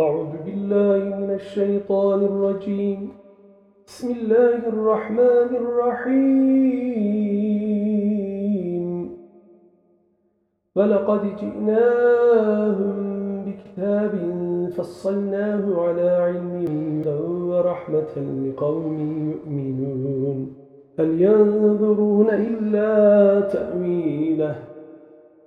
أعوذ بالله من الشيطان الرجيم. بسم الله الرحمن الرحيم. ولقد جئناهم بكتاب فصلناه على علم ورحمة لقوم يؤمنون. هل ينظرون إلا تأويله؟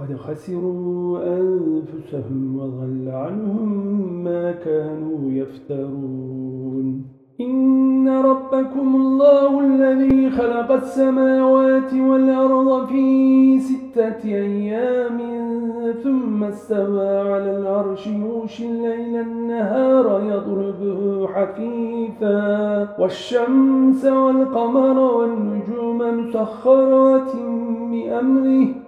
قد خسروا أنفسهم وضل عنهم ما كانوا يفترون. إن ربكم الله الذي خلق السماوات والأرض في ستة أيام ثم استوى على العرش يوشي الليل النهار يضربه حفيفا والشمس والقمر والنجوم مسخرات بأمره.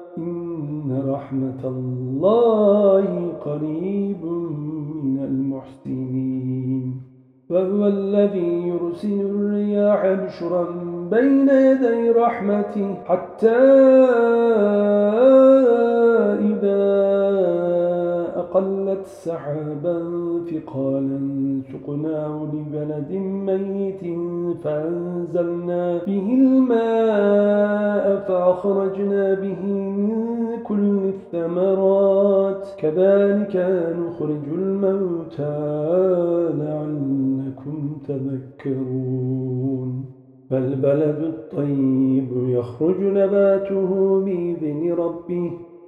إن رحمة الله قريب من المحسنين. وهو الذي يرسل الرياح بشرا بين يدي رحمته حتى إذا أقلت سحابا ثقالا سقناه لبلد ميت فأنزلنا به الماء فأخرجنا به من كل الثمرات. كذلك نخرج الموتى لعلكم تذكرون. فالبلد الطيب يخرج نباته بإذن ربه.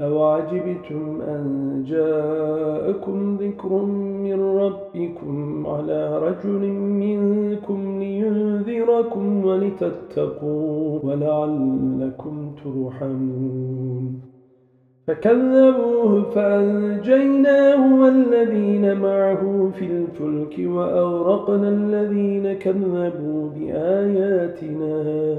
أو عجبتم أن جاءكم ذكر من ربكم على رجل منكم لينذركم ولتتقوا ولعلكم ترحمون فكذبوه فأنجيناه والذين معه في الفلك وأغرقنا الذين كذبوا بآياتنا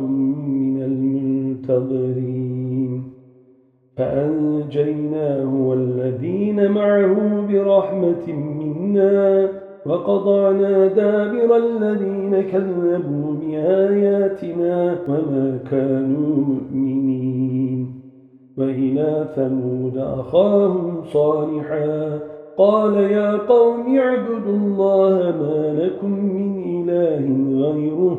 معكم من المنتظرين. فأنجيناه والذين معه برحمة منا وقضعنا دابر الذين كذبوا بآياتنا وما كانوا مؤمنين. وإلى ثمود أخاهم صالحا قال يا قوم اعبدوا الله ما لكم من إله غيره.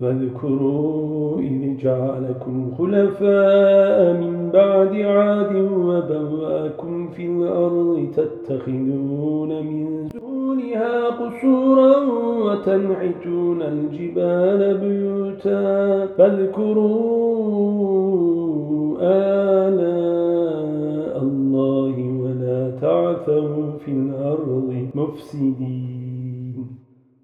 فاذكروا إذ جعلكم خلفاء من بعد عاد وبواكم في الأرض تتخذون من دونها قصورا وتنحتون الجبال بيوتا. فاذكروا آلاء الله ولا تعثوا في الأرض مفسدين.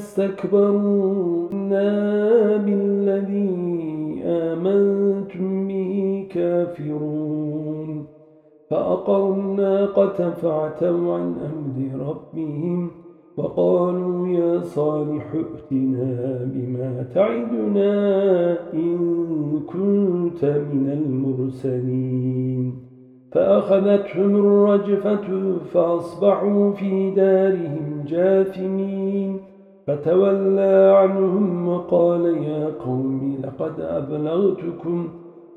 استكبروا إنا بالذي آمنتم به كافرون. فأقروا الناقة فاعتوا عن أمر ربهم وقالوا يا صالح ائتنا بما تعدنا إن كنت من المرسلين. فأخذتهم الرجفة فأصبحوا في دارهم جاثمين. فتولى عنهم وقال يا قوم لقد أبلغتكم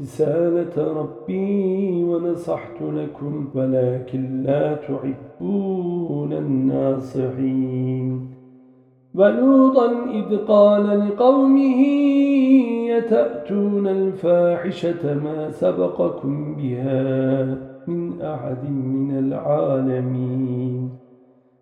رسالة ربي ونصحت لكم ولكن لا تحبون الناصحين. ولوطا إذ قال لقومه يتأتون الفاحشة ما سبقكم بها من أحد من العالمين.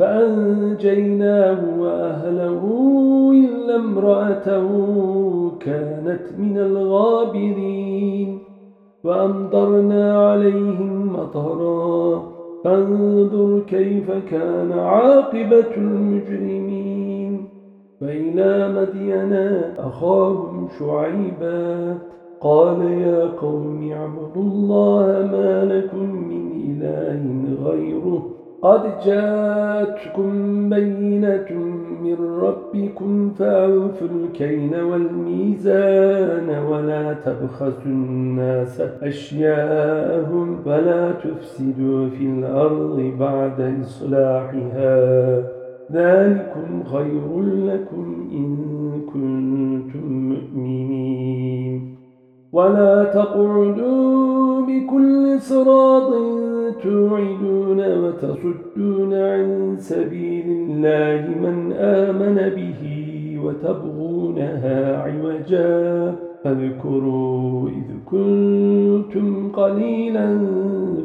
فأنجيناه وأهله إلا امرأته كانت من الغابرين وأمطرنا عليهم مطرا. فانظر كيف كان عاقبة المجرمين. وإلى مدينا أخاهم شعيبا. قال يا قوم اعبدوا الله ما لكم من إله غيره. قد جاءتكم بينة من ربكم فأوفوا الكيل والميزان ولا تبخسوا الناس أشياءهم ولا تفسدوا في الأرض بعد إصلاحها ذلكم خير لكم إن كنتم مؤمنين ولا تقعدوا بكل صراط توعدون وتصدون عن سبيل الله من آمن به وتبغونها عوجا فاذكروا إذ كنتم قليلا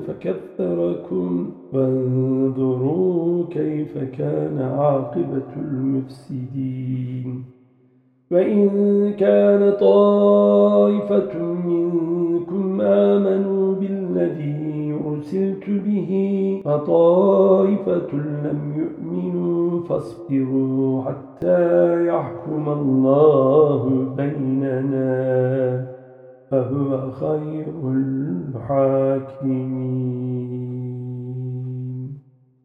فكثركم وانظروا كيف كان عاقبة المفسدين. فإن كان طائفة منكم أرسلت به فطائفة لم يؤمنوا فاصبروا حتى يحكم الله بيننا فهو خير الحاكمين.